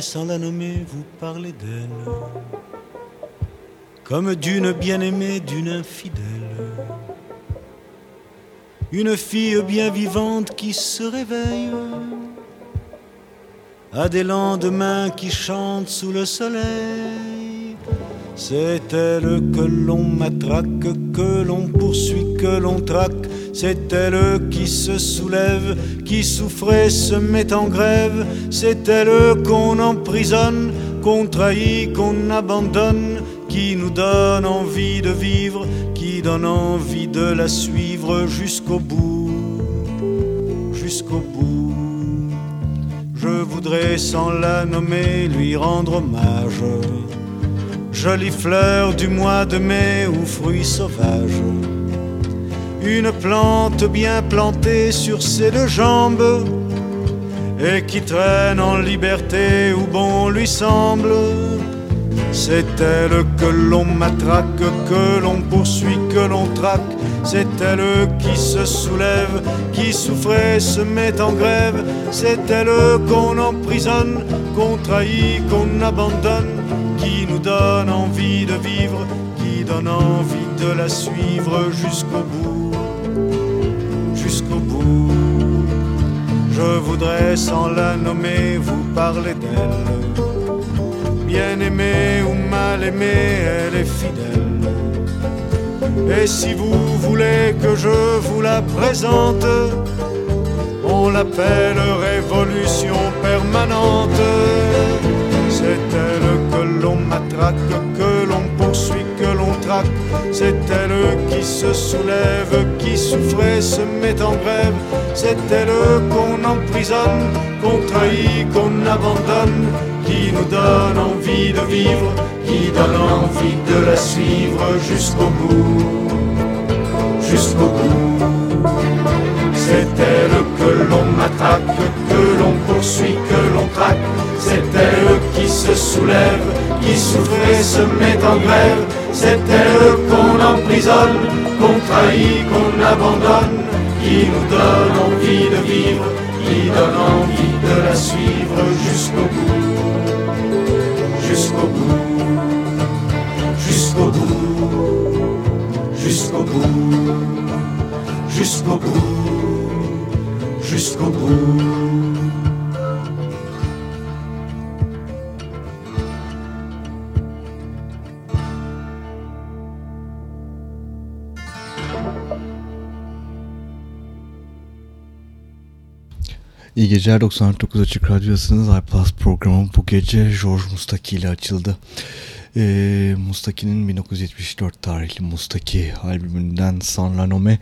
sans la nommer vous parler d'elle, comme d'une bien-aimée, d'une infidèle. Une fille bien vivante qui se réveille à des lendemains qui chantent sous le soleil. C'est elle que l'on matraque, que l'on poursuit, que l'on traque c'est elle qui se soulève, qui souffrait, se met en grève. C'est elle qu'on emprisonne, qu'on trahit, qu'on abandonne, qui nous donne envie de vivre, qui donne envie de la suivre jusqu'au bout, jusqu'au bout. Je voudrais sans la nommer lui rendre hommage. Jolie fleur du mois de mai ou fruit sauvage une plante bien plantée sur ses deux jambes et qui traîne en liberté où bon lui semble. C'est elle que l'on matraque, que l'on poursuit, que l'on traque. C'est elle qui se soulève, qui souffrait, se met en grève. C'est elle qu'on emprisonne, qu'on trahit, qu'on abandonne, qui nous donne envie de vivre, donne envie de la suivre jusqu'au bout jusqu'au bout. Je voudrais sans la nommer vous parler d'elle. Bien aimée ou mal aimée, elle est fidèle. Et si vous voulez que je vous la présente, on l'appelle révolution permanente. C'est elle que l'on matraque, que l'on poursuit, que l'on C'est elle qui se soulève, qui souffrait, se met en grève. C'est elle qu'on emprisonne, qu'on trahit, qu'on abandonne, qui nous donne envie de vivre, qui donne envie de la suivre jusqu'au bout, jusqu'au bout. C'est elle que l'on matraque, que l'on poursuit, que l'on traque. C'est elle qui se soulève, qui souffrait, se met en grève. C'est elle qu'on emprisonne, qu'on trahit, qu'on abandonne, qui nous donne envie de vivre, qui donne envie de la suivre jusqu'au bout, jusqu'au bout, jusqu'au bout, jusqu'au bout, jusqu'au bout, jusqu'au bout. İyi geceler 99 Açık Radyosu'nuz iPlus programı bu gece George Mustaki ile açıldı. Ee, Mustaki'nin 1974 tarihli Mustaki albümünden San Lanome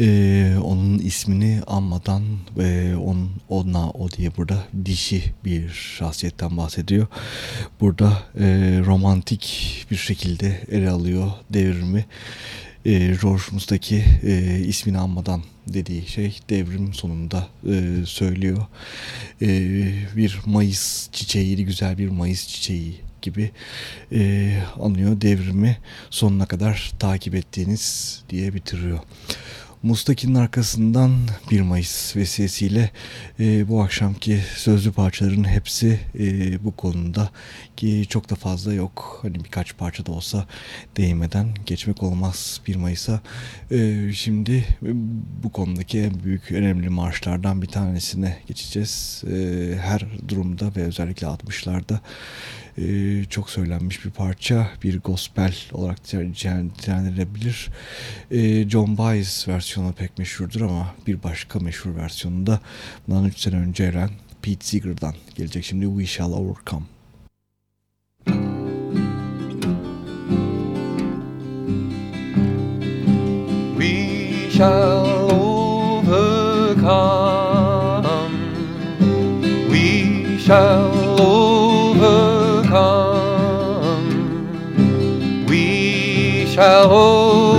ee, onun ismini anmadan e, on, ona o diye burada dişi bir şahsiyetten bahsediyor. Burada e, romantik bir şekilde ele alıyor devrimi. E, George Mustaki e, ismini anmadan dediği şey devrim sonunda e, söylüyor. E, bir Mayıs çiçeği, güzel bir Mayıs çiçeği gibi e, anıyor devrimi sonuna kadar takip ettiğiniz diye bitiriyor. Mustaki'nin arkasından 1 Mayıs vesilesiyle e, bu akşamki sözlü parçaların hepsi e, bu konuda ki çok da fazla yok. Hani birkaç parça da olsa değmeden geçmek olmaz 1 Mayıs'a. E, şimdi bu konudaki en büyük önemli marşlardan bir tanesine geçeceğiz. E, her durumda ve özellikle 60'larda e, çok söylenmiş bir parça. Bir gospel olarak nitelendirilebilir. E, John Baez versiyonu pek meşhurdur ama bir başka meşhur versiyonu da bundan 3 sene önce eren Pete Seeger'dan gelecek. Şimdi We Shall Overcome. We shall overcome. We shall Oh.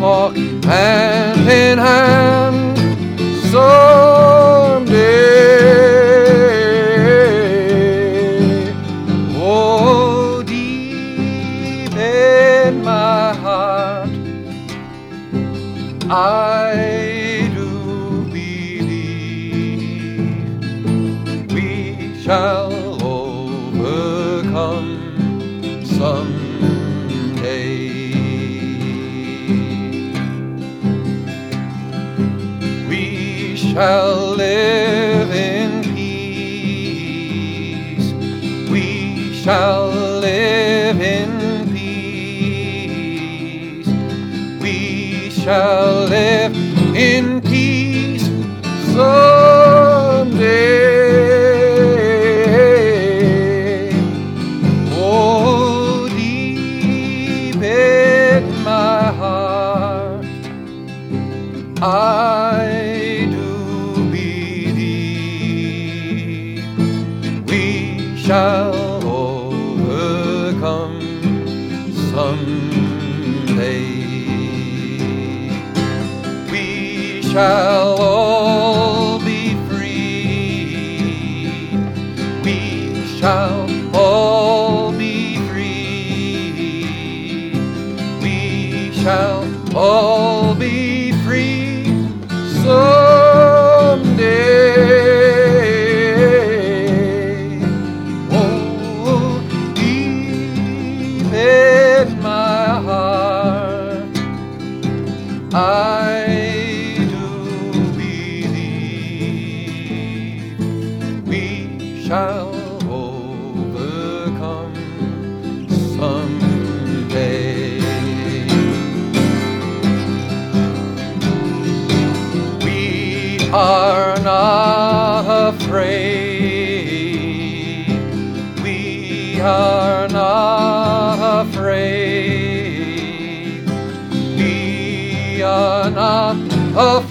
walk hand in hand. of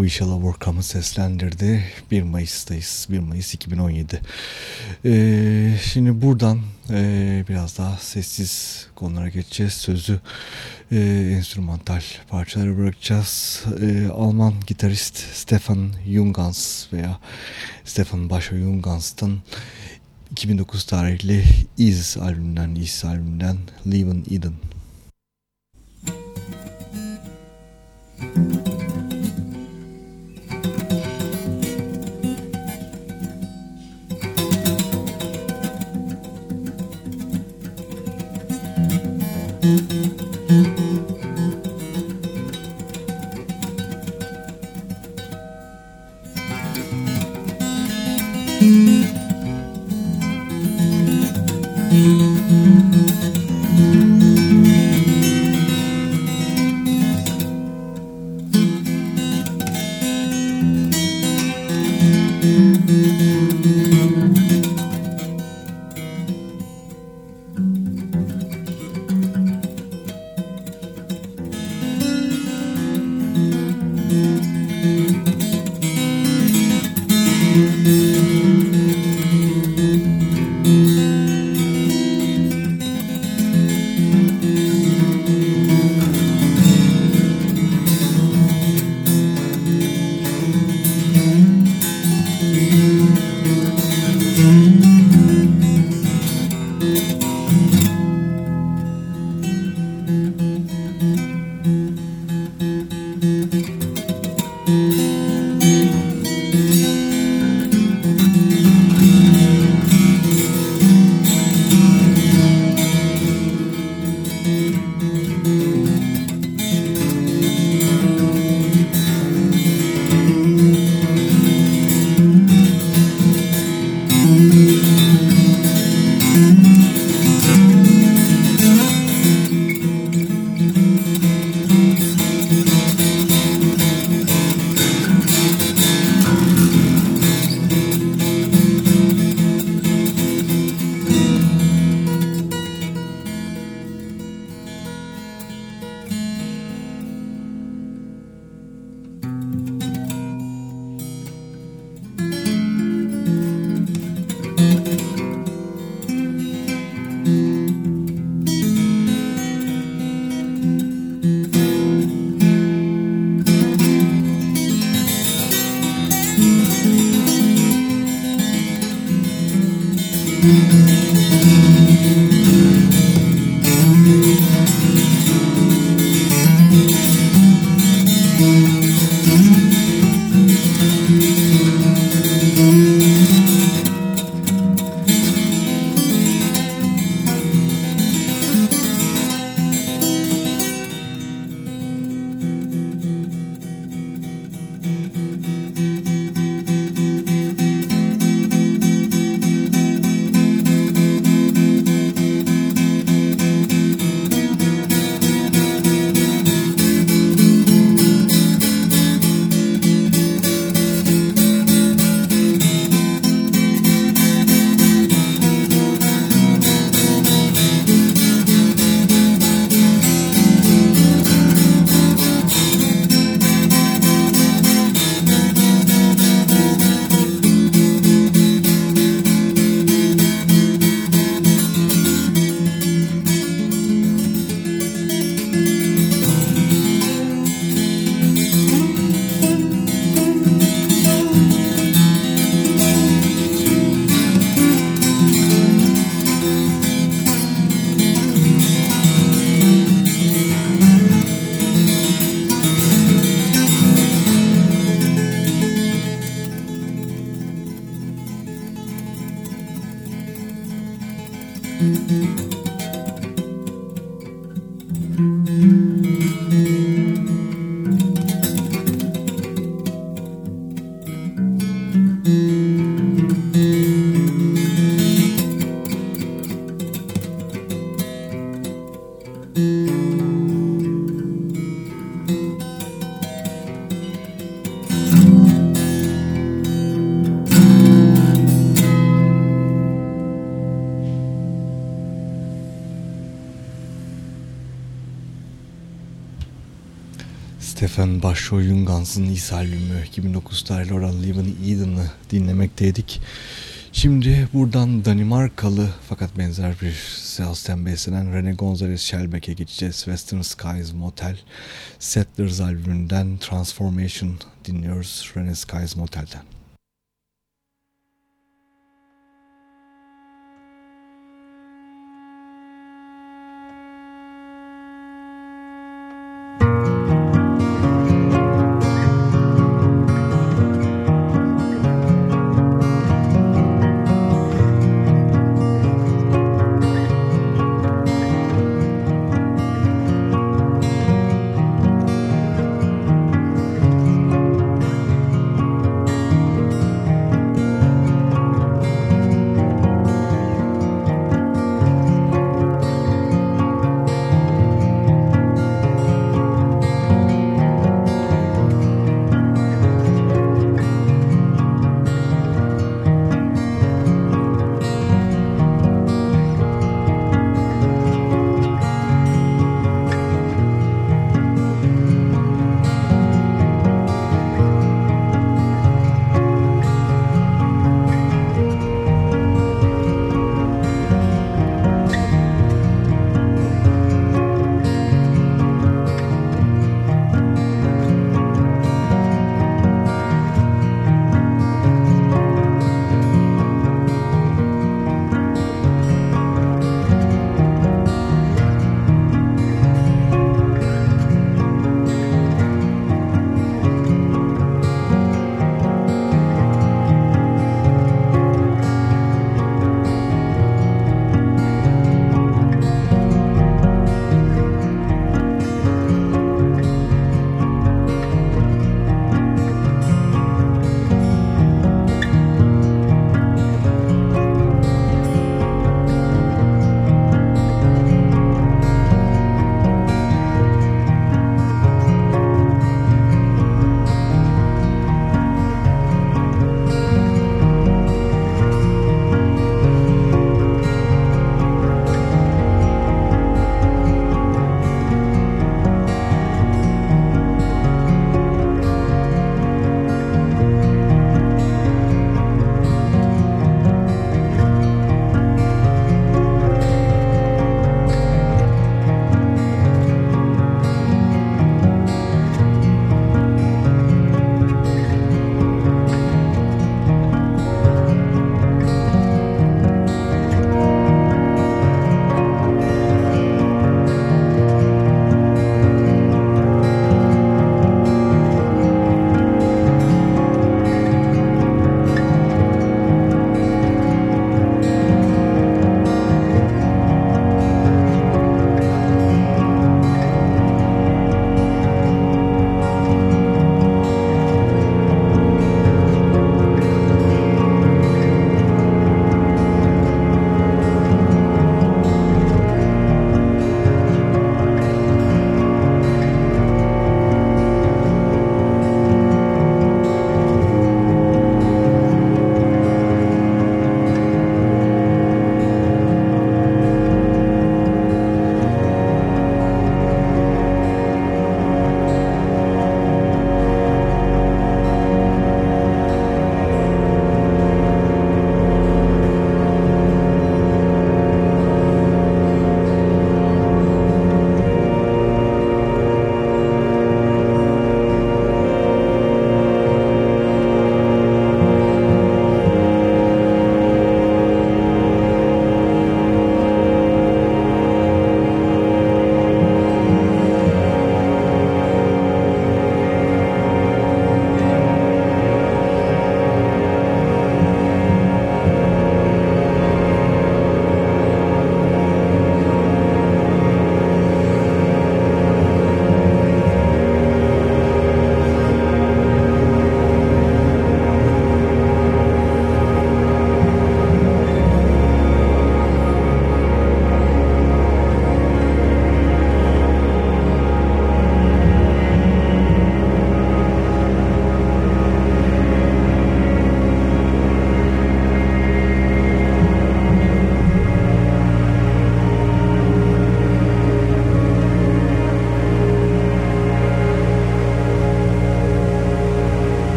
We Shall Overcome'ı seslendirdi. 1 Mayıs'tayız. 1 Mayıs 2017. Ee, şimdi buradan e, biraz daha sessiz konulara geçeceğiz. Sözü e, enstrümantal parçalara bırakacağız. E, Alman gitarist Stefan Jungans veya Stefan Başo Jungans'tan 2009 tarihli Iz albümünden, Iz albümünden Live in Eden. Thank you. Stefan Basho Jungans'ın Is albümü 2009 tarihli Oral Living Eden'ı dinlemekteydik. Şimdi buradan Danimarkalı fakat benzer bir seanstan beslenen Rene Gonzalez Shellback'e geçeceğiz. Western Skies Motel Settlers albümünden Transformation dinliyoruz Rene Skies Motel'den.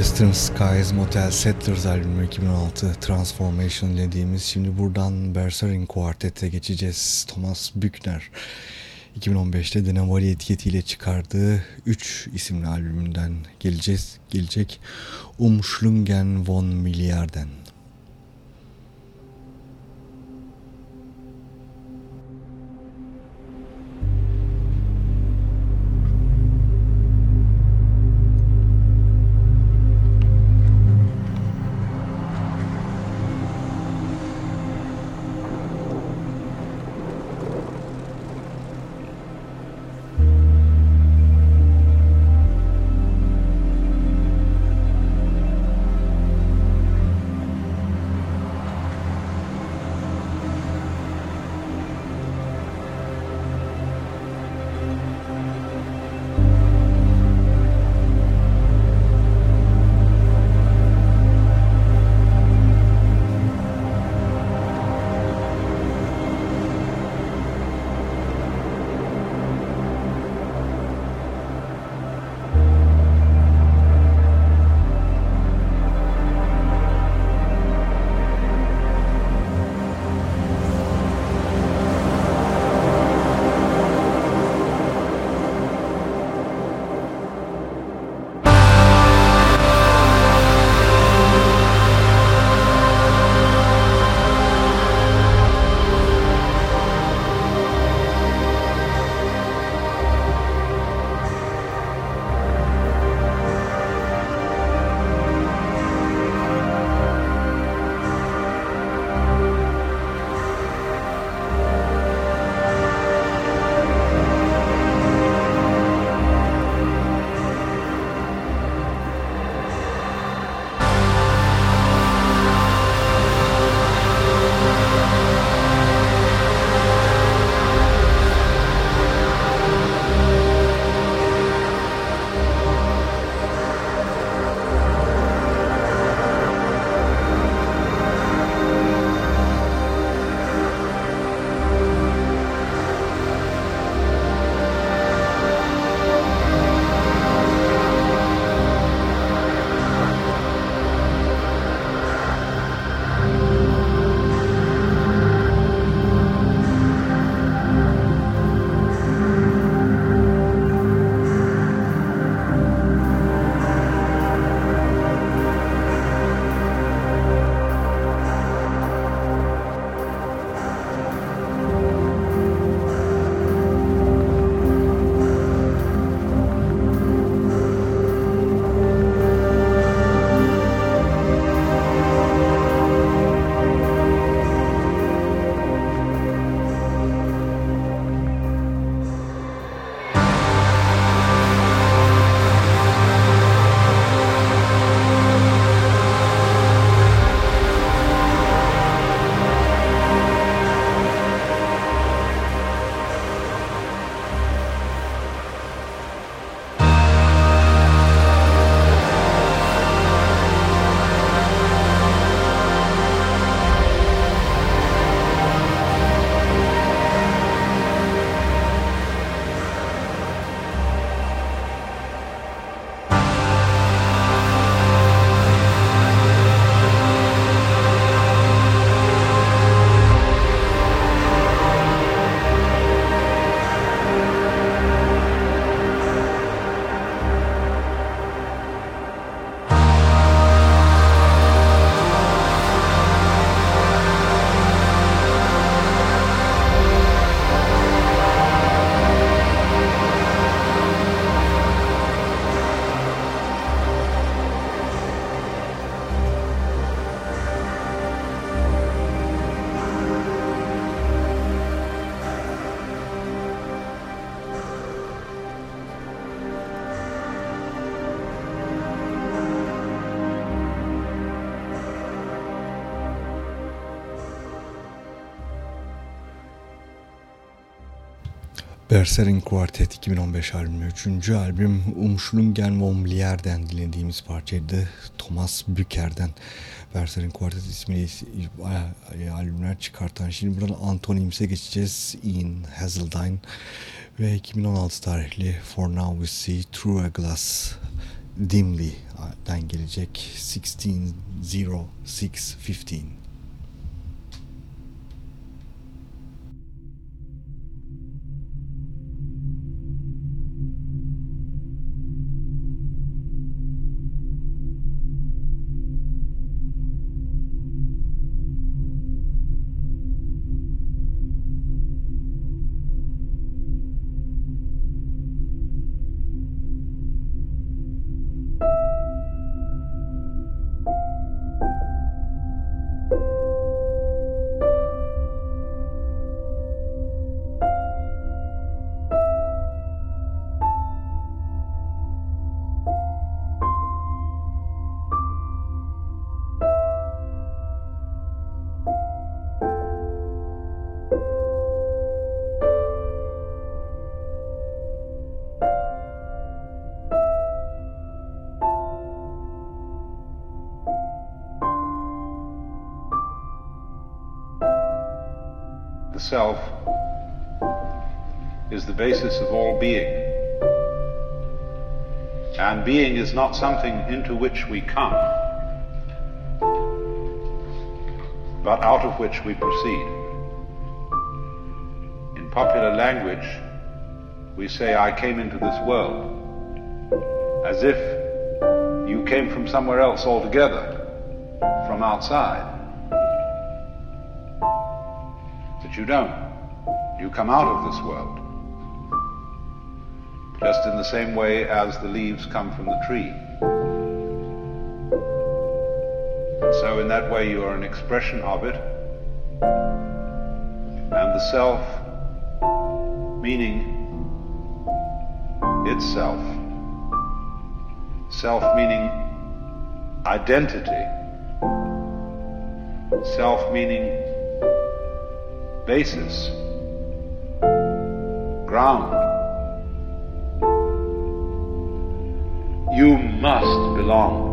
Western Skies Motel Settlers albümü 2016 Transformation dediğimiz şimdi buradan Berserin Quartet'e geçeceğiz. Thomas Büchner 2015'te Denavali etiketiyle çıkardığı 3 isimli albümünden geleceğiz, gelecek Umschlungen von Milliarden. Berserin Quartet 2015 albümü 3. albüm Umschlungen vom Lier'den dinlediğimiz parçaydı. Thomas Büker'den Berserin Quartet ismini albümler çıkartan. Şimdi buradan antonimse geçeceğiz. Ian Hazeldine ve 2016 tarihli For Now We See Through a Glass Dimly'den gelecek 160615. Self is the basis of all being. And being is not something into which we come, but out of which we proceed. In popular language, we say, I came into this world, as if you came from somewhere else altogether, from outside. You don't. You come out of this world. Just in the same way as the leaves come from the tree. And so in that way you are an expression of it. And the self, meaning itself. Self meaning identity. Self meaning basis, ground. You must belong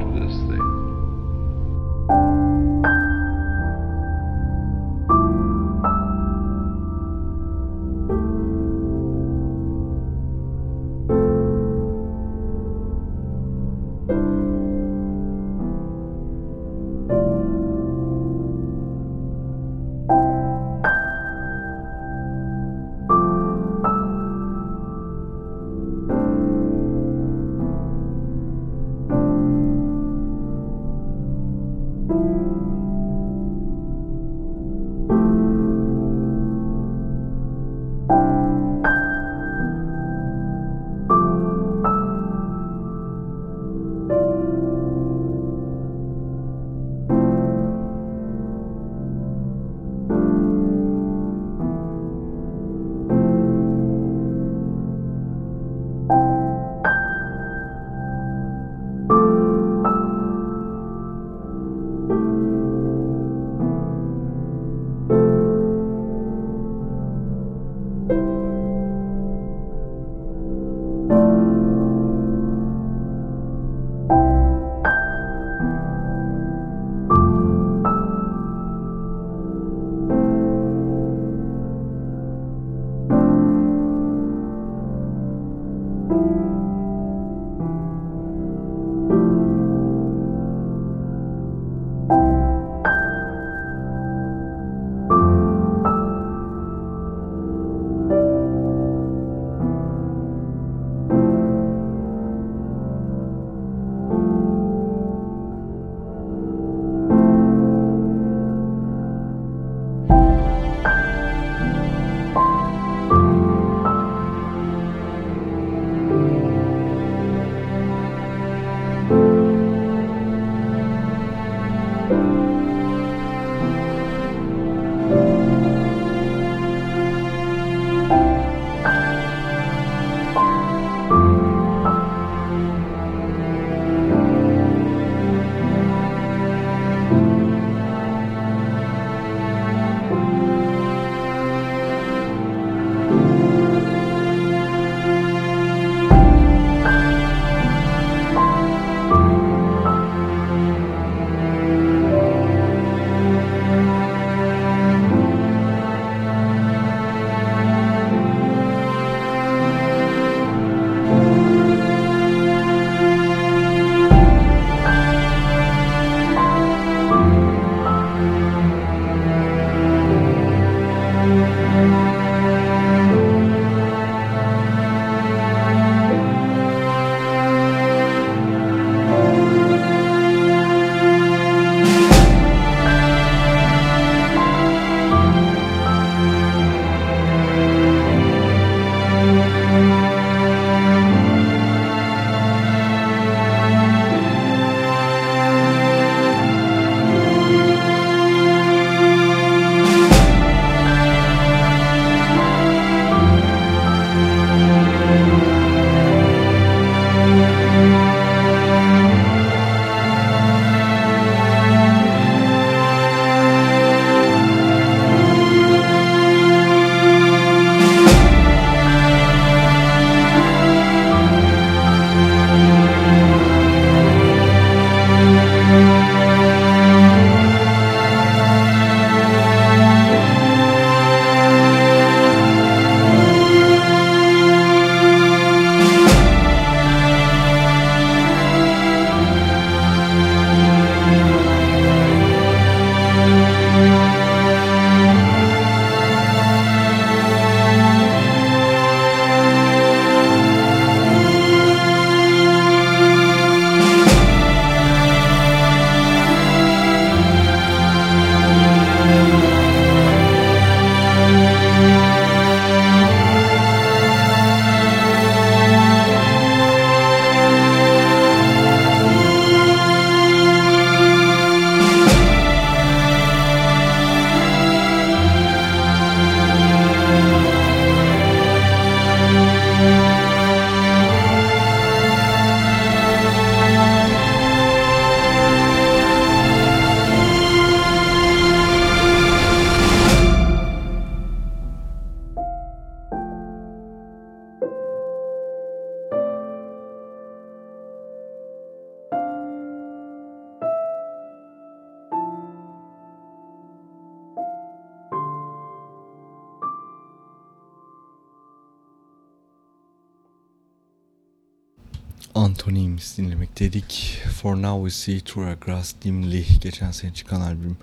Antonyms dinlemekteydik. For Now We See Through a Grass Dimly geçen sene çıkan albüm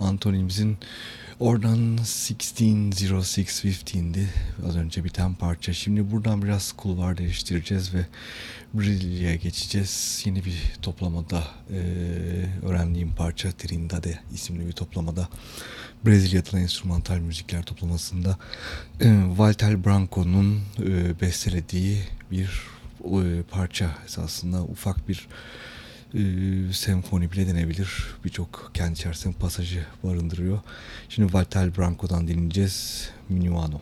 Antonyms'in oradan 160615'di az önce biten parça. Şimdi buradan biraz kulvar değiştireceğiz ve Brezilya'ya geçeceğiz. Yeni bir toplamada e, öğrendiğim parça Trindade isimli bir toplamada Brezilya'dan enstrümantal müzikler toplamasında e, Walter Branco'nun e, bestelediği bir e, parça esasında ufak bir e, senfoni bile denebilir. Birçok kendi içerisinde pasajı barındırıyor. Şimdi Vatel Branco'dan dinleyeceğiz. Minuano.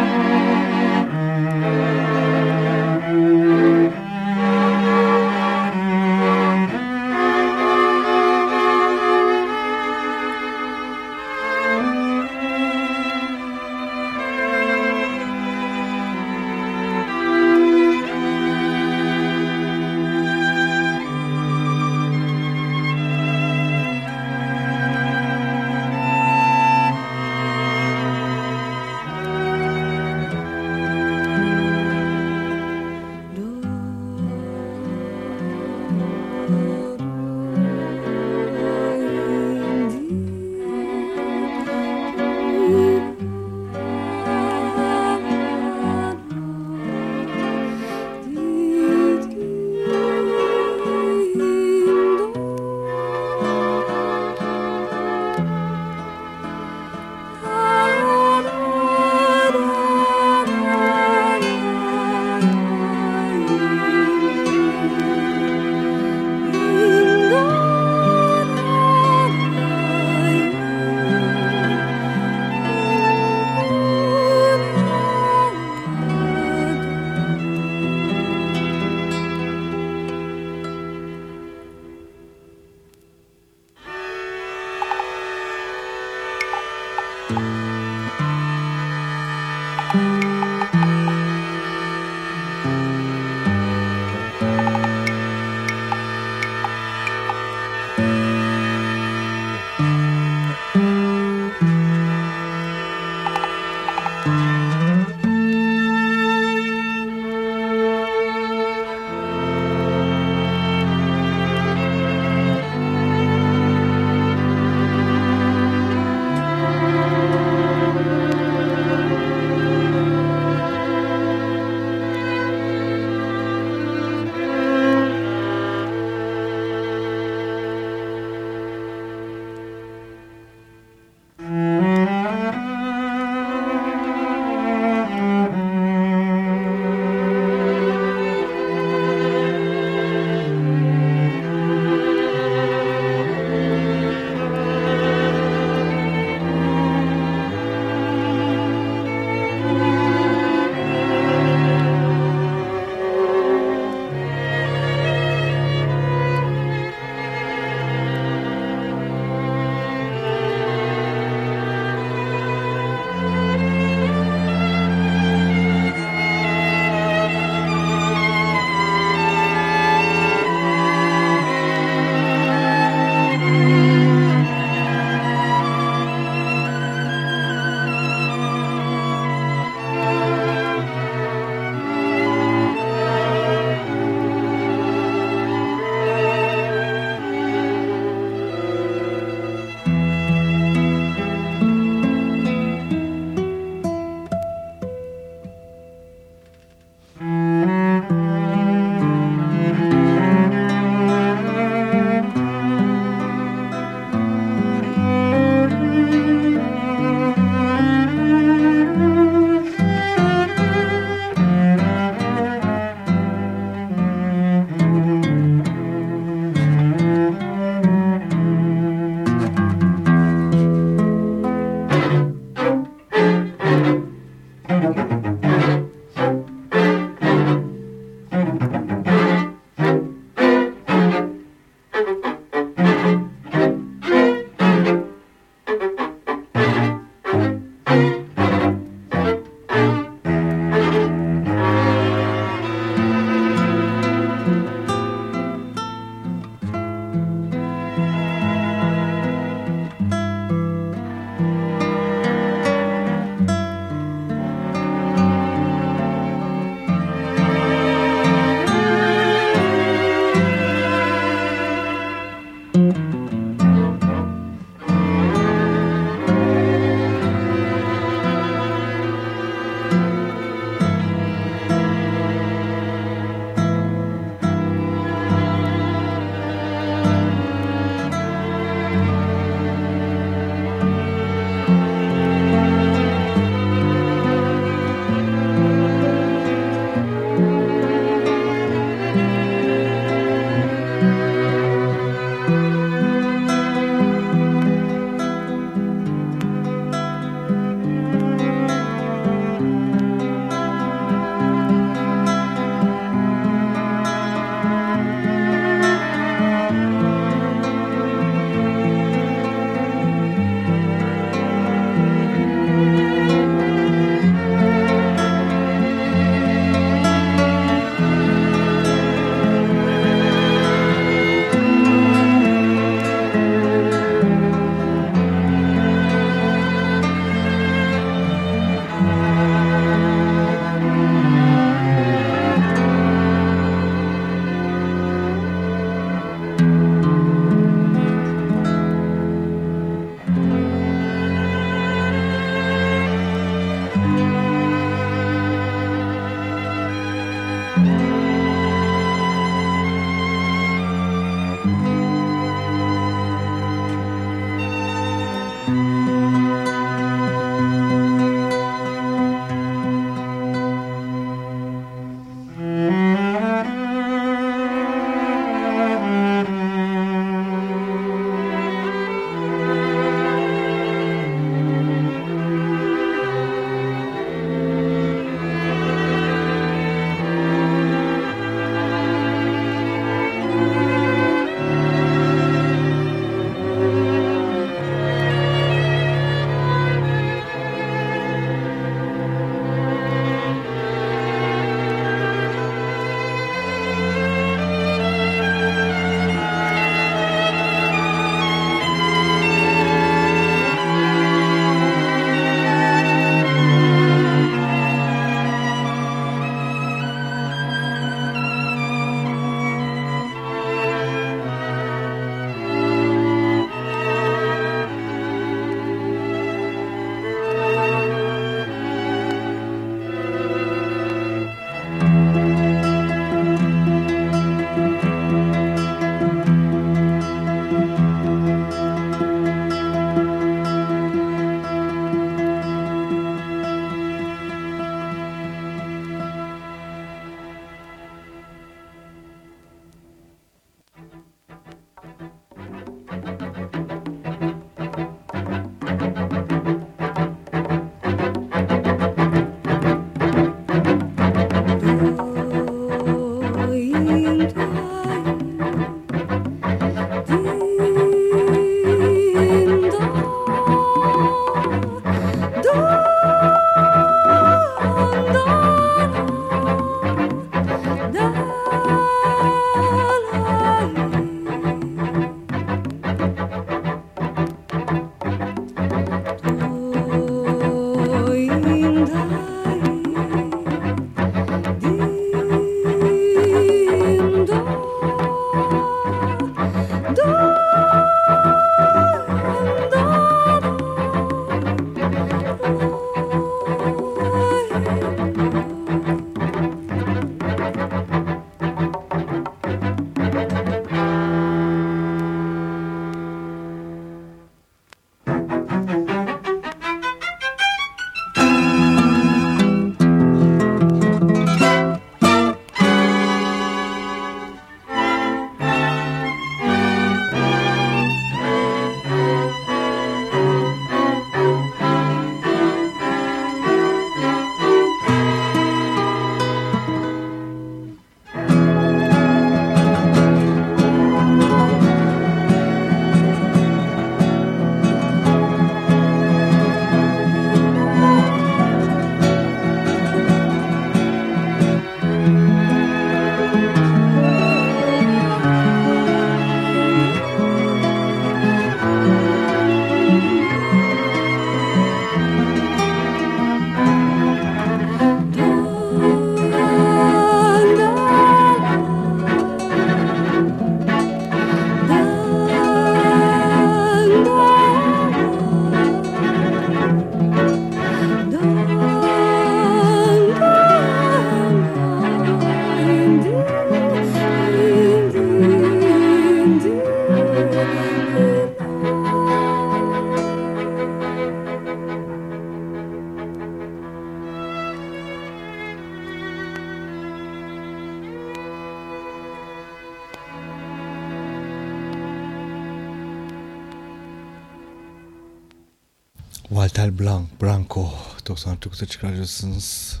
99 Açık Radyosu'nuz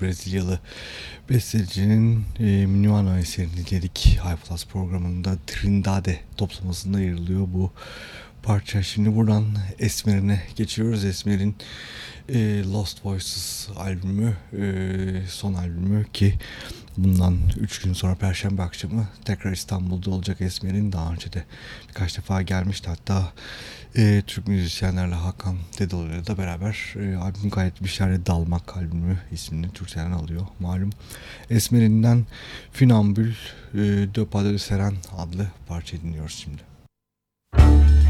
Brezilyalı bestecinin e, Minuano eserini dinledik. High Plus programında Trindade toplamasında yer alıyor bu parça. Şimdi buradan Esmer'ine geçiyoruz. Esmer'in e, Lost Voices albümü, e, son albümü ki bundan 3 gün sonra Perşembe akşamı tekrar İstanbul'da olacak Esmer'in daha önce de birkaç defa gelmişti. Hatta e, Türk müzisyenlerle Hakan Dedoğlu'yla da beraber e, albüm kaydetmişler. Dalmak albümü ismini Türkçe'den alıyor malum. Esmer'inden Finambül e, De Pas Seren adlı parça dinliyoruz şimdi. Esmer'in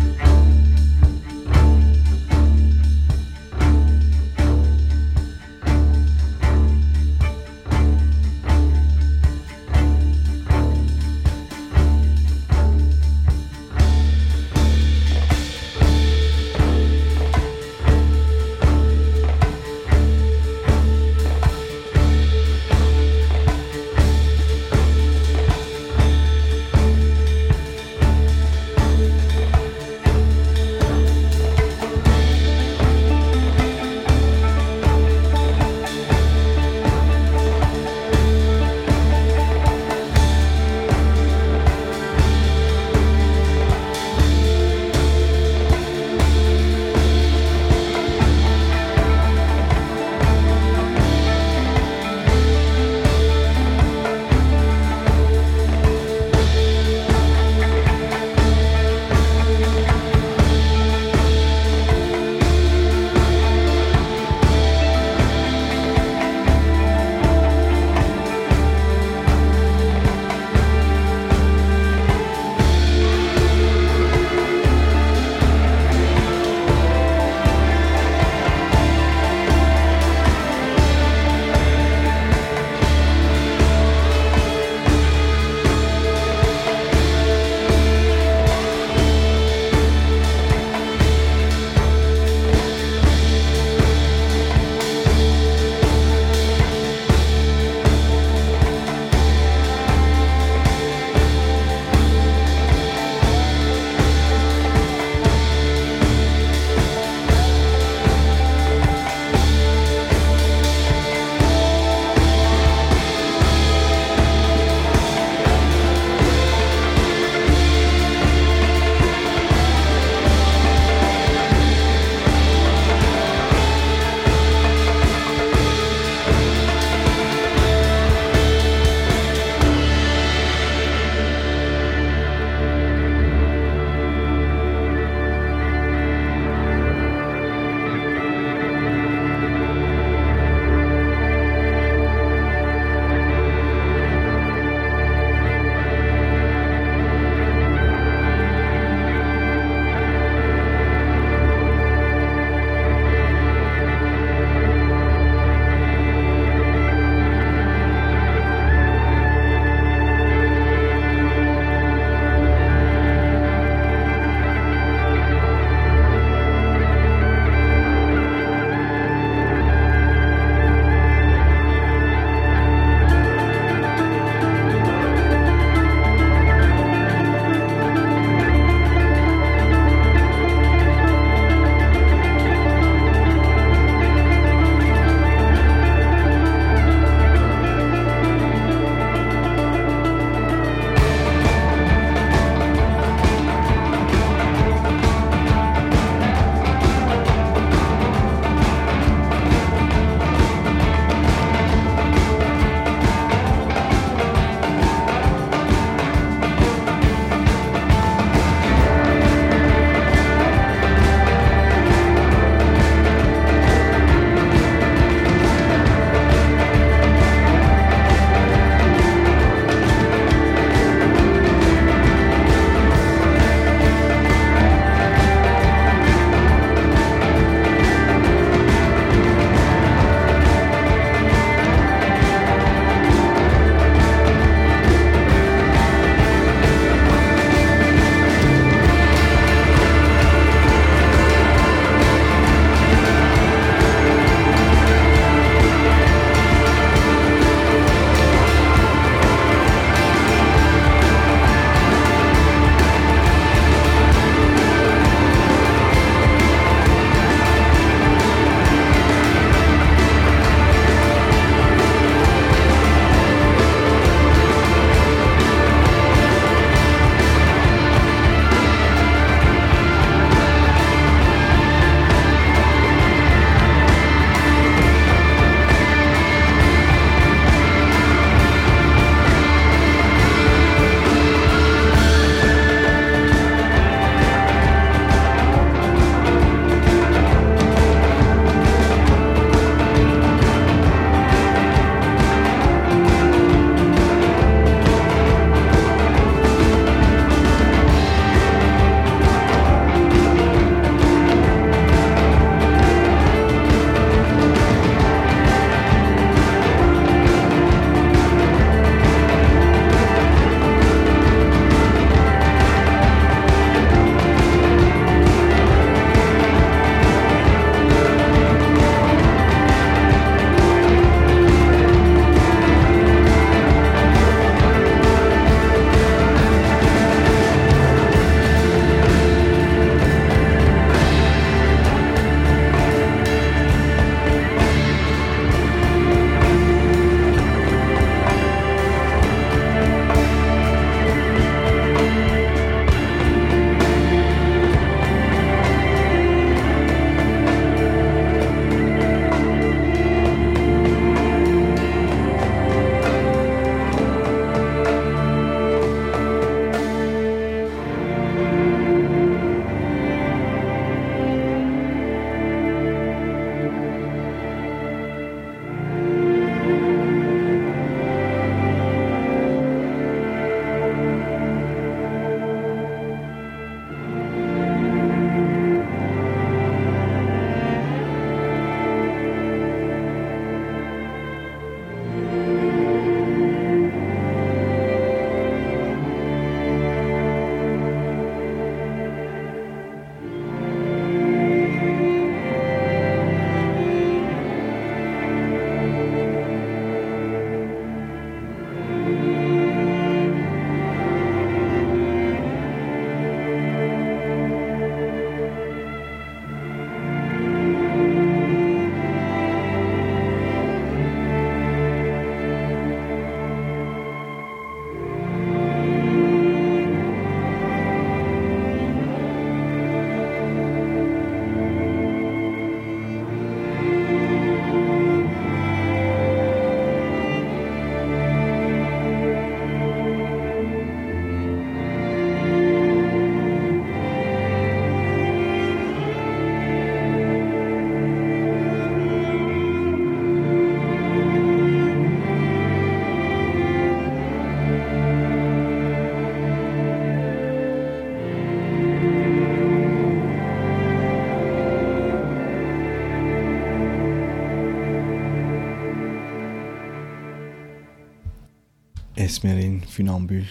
Funambül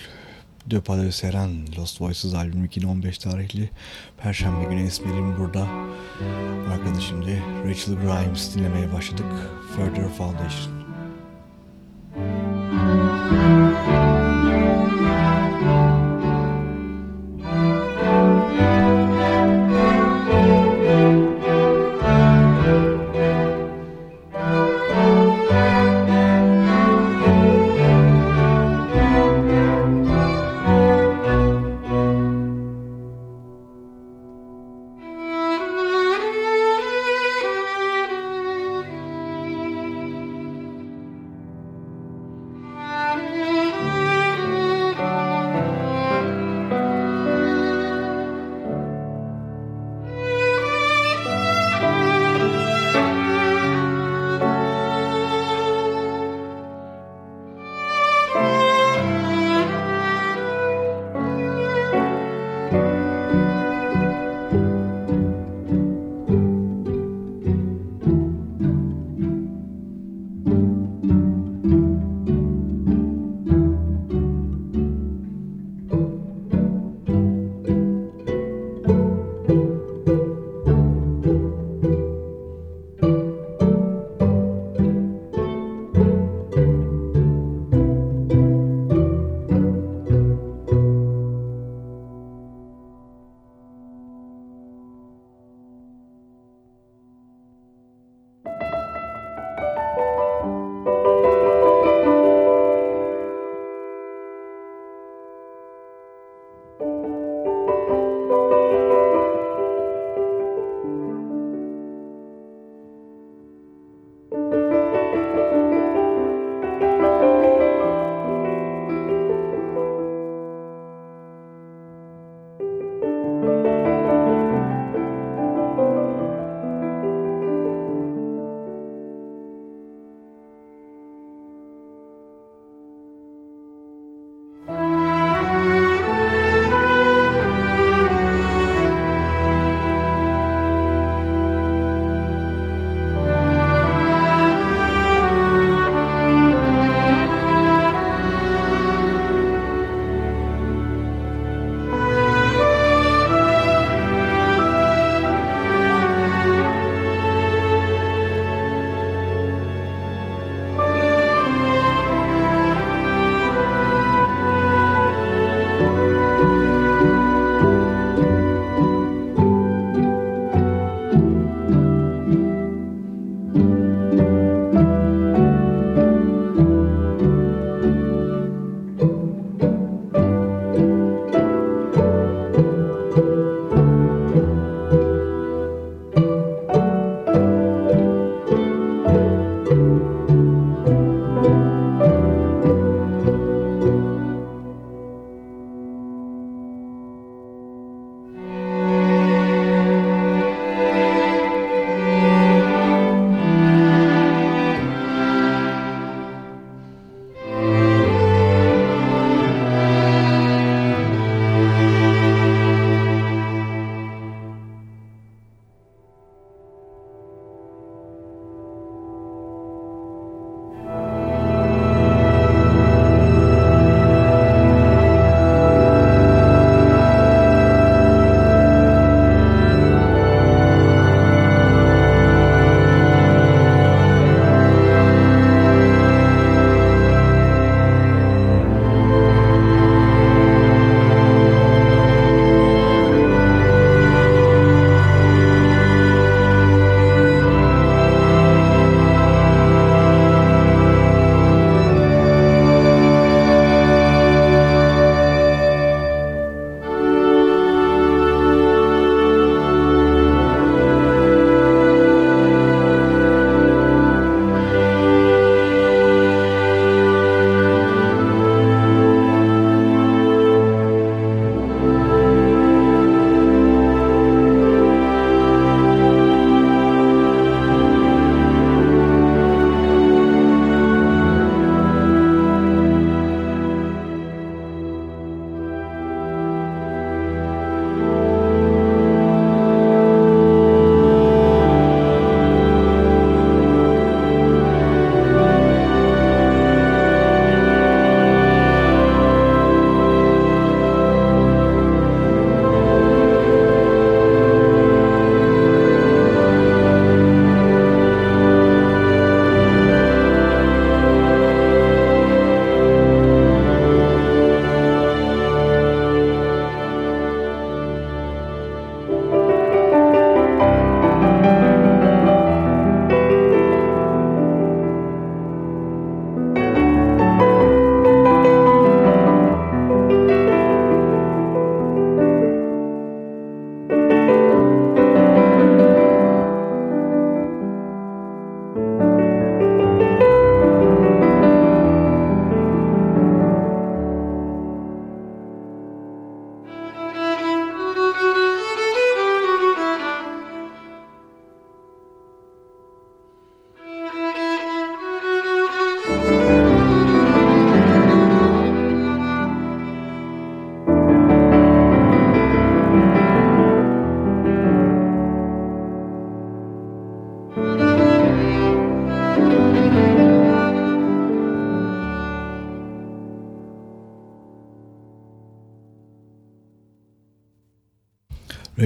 De Pas de Seren Lost Voices albüm 2015 tarihli. Perşembe günü Esmer'in burada. Arkada şimdi Rachel Grimes dinlemeye başladık. Further Foundation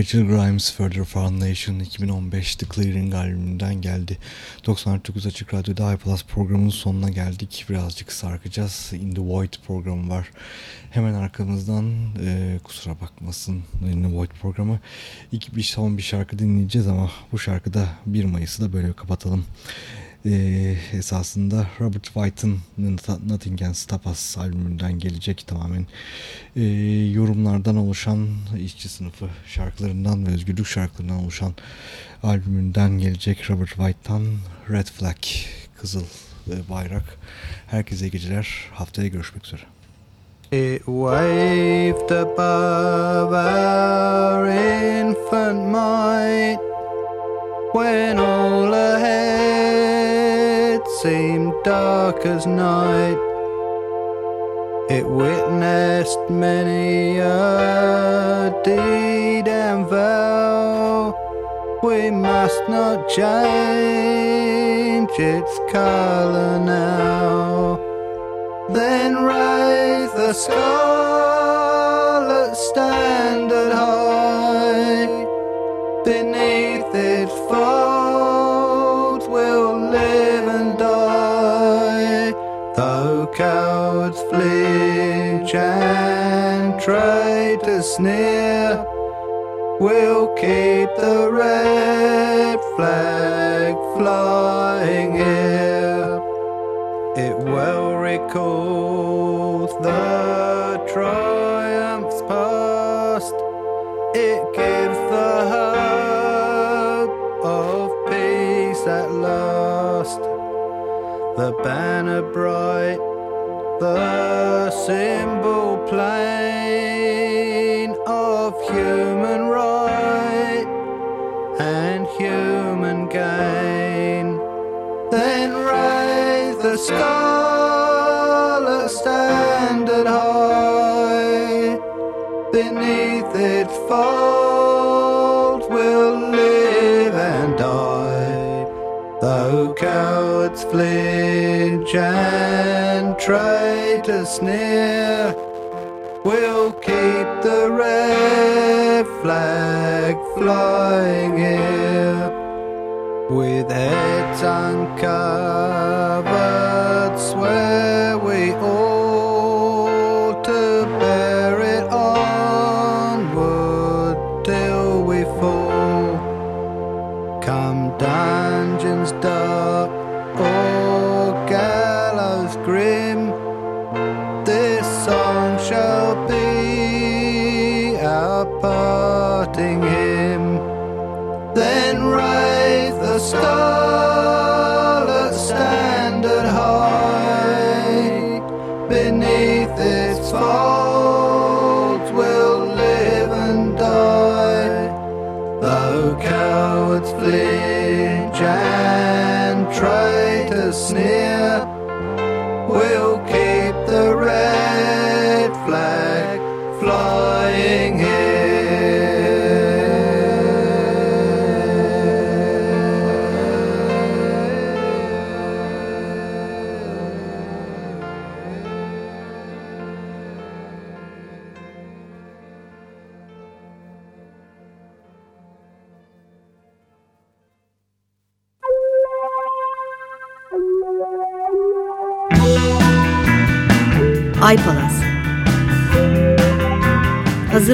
Rachel Grimes Further Foundation 2015 The Clearing albümünden geldi. 99 Açık Radyo'da iPlus programının sonuna geldik. Birazcık sarkacağız. In the Void programı var. Hemen arkamızdan e, kusura bakmasın In the Void programı. İki, bir, son bir şarkı dinleyeceğiz ama bu şarkıda 1 Mayıs'ı da böyle kapatalım e, esasında Robert White'ın Nothing Can Stop Us albümünden gelecek tamamen. E, yorumlardan oluşan işçi sınıfı şarkılarından ve özgürlük şarkılarından oluşan albümünden gelecek Robert White'tan Red Flag Kızıl e, Bayrak. Herkese geceler. Haftaya görüşmek üzere. It waved above our infant might when all ahead seemed dark as night. It witnessed many a deed and vow. We must not change its color now. Then raise the scarlet standard high beneath and to sneer. We'll keep the red flag flying here. It will recalls the triumphs past. It gives the hope of peace at last. The banner bright, the symbol plane of human right and human gain. Then raise the scarlet standard high beneath its folds we'll live and die. Though cowards flinch and traitors sneer, we'll keep the red flag flying here. With heads uncovered,